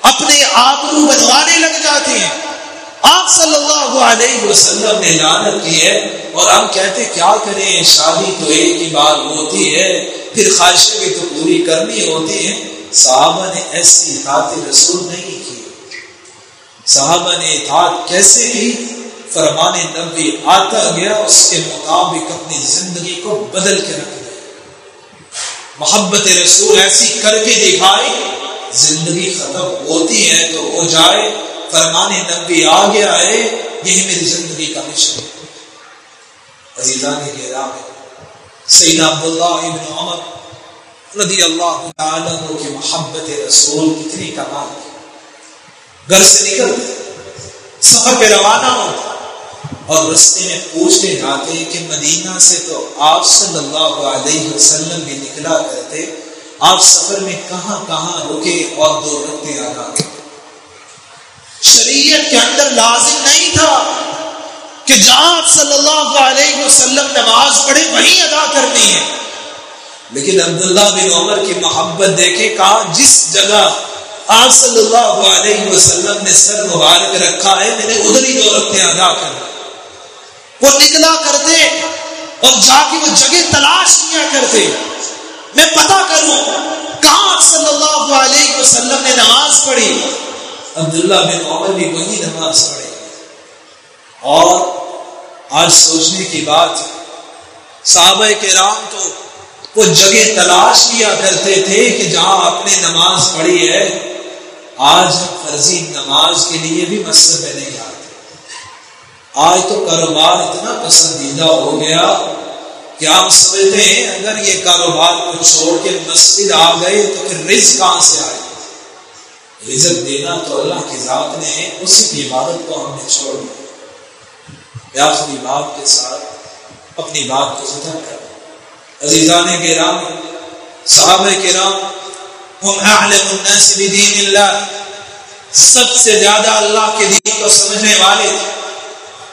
اپنے آبرو بنوانے لگ جاتے ہیں. آپ صلی اللہ علیہ وسلم نے لعنت کی ہے اور ہم کہتے کیا کریں؟ شادی تو ایک ہی بار ہوتی ہے، پھر خواہشیں بھی تو پوری کرنی ہوتی ہیں۔ صحابہ نے ایسی اطاعت رسول نہیں کی۔ صحابہ نے اطاعت کیسے کی فرمان نبی آتا گیا، اس کے مطابق اپنی زندگی کو بدل کے رکھ دیا محبت رسول ایسی کر کے دکھائی، زندگی ختم ہوتی ہے تو ہو جائے، فرمان نبی آ گیا ہے یہی میری زندگی کا مشن ہے۔ عزیزان کے راہ سیدنا عبداللہ ابن عمر رضی اللہ تعالیٰ کی محبت رسول کتنی کمال ہے گھر سے نکلتے سفر پہ روانہ ہوتا اور رستے میں پوچھتے جاتے کہ مدینہ سے تو آپ صلی اللہ علیہ وسلم بھی نکلا کرتے، آپ سفر میں کہاں کہاں رکے اور دو رکھتے ادا کرتے شریعت کے اندر لازم نہیں تھا کہ جہاں صلی اللہ علیہ وسلم نماز پڑھے وہیں ادا کرنی ہے۔ لیکن عبداللہ بن عمر کی محبت دیکھے، کہا جس جگہ آپ صلی اللہ علیہ وسلم نے سر مبارک رکھا ہے میں نے ادھر ہی دو رکھتے ادا کر۔ وہ نکلا کرتے اور جا کے وہ جگہ تلاش کیا کرتے۔ میں پتا کروں کہاں صلی اللہ علیہ وسلم نے نماز پڑھی۔ عبداللہ بن عمر بھی وہی نماز پڑھے۔ اور آج سوچنے کی بات، صحابہ کے رام تو وہ جگہ تلاش کیا کرتے تھے کہ جہاں آپ نے نماز پڑھی ہے آج فرضی نماز کے لیے بھی مسجد میں نہیں آتے۔ آج تو کاروبار اتنا پسندیدہ ہو گیا کہ آپ سمجھتے ہیں، اگر یہ کاروبار کو چھوڑ کے مسجد آ گئے تو پھر رزق کہاں سے آئے؟ رزق دینا تو اللہ کی ذات نے، اسی کی عبادت کو ہم نے چھوڑ دیا۔ اپنی بات کے ساتھ اپنی بات کو ختم کر عزیزان کے رام صحابہ کے رام ہم اعلم الناس بدین اللہ سب سے زیادہ اللہ کے دین کو سمجھنے والے تھے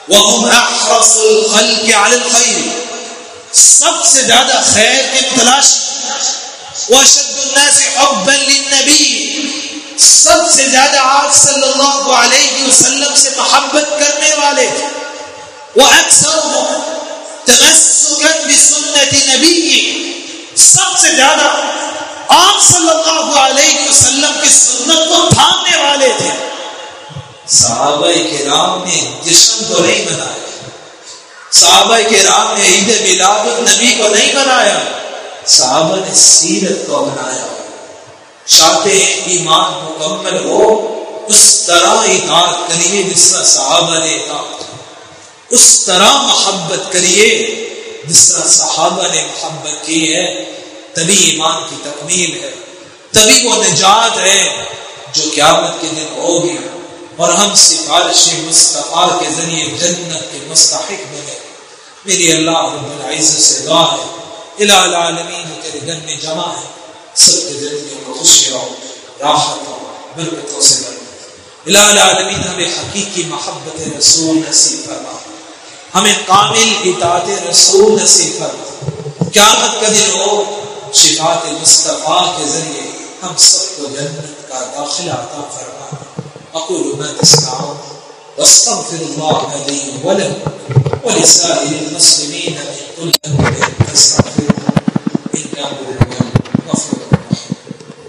وهم احرص الخلق على الخير، سب سے زیادہ خیر کے تلاش واشد الناس حبا للنبي، سب سے زیادہ آپ صلی اللہ علیہ وسلم سے محبت کرنے والے تھے وہ اکثر سنت نبی سب سے زیادہ آپ صلی اللہ علیہ وسلم کی سنت کو تھامنے والے تھے۔ صحابہ کے رام نے جشن کو نہیں منایا صحابہ کے رام نے عید میلاد النبی کو نہیں منایا صحابہ نے سیرت کو بنایا۔ چاہتے ہیں ایمان مکمل ہو، اس طرح اطاعت کریے جس طرح صحابہ نے اطاعت اس طرح محبت کریے جس طرح صحابہ نے محبت کی ہے۔ تبھی ایمان کی تکمیل ہے، تبھی وہ نجات ہے جو قیامت کے دن ہوگی اور ہم سفارش مصطفیٰ کے ذریعے جنت کے مستحق بنے۔ میری اللہ رب العزت سے دعا ہے، الہ العالمین تیرے گھر میں جمع ہے، سب کے زندگی کو خوشی ہو راحت ہو، برکتوں سے بھر۔ الہ العالمین، ہمیں حقیقی محبت رسول نصیب فرما۔ ہمیں کامل اطاعت رسول نصیب فرما۔ قیامت کا دن ہو شفاعت مصطفیٰ کے ذریعے ہم سب کو جنت کا داخلہ عطا فرما۔ اقول ما تسمعون، واستغفر الله لي ولكم ولسائر المسلمين من كل ذنب فاستغفروه انه هو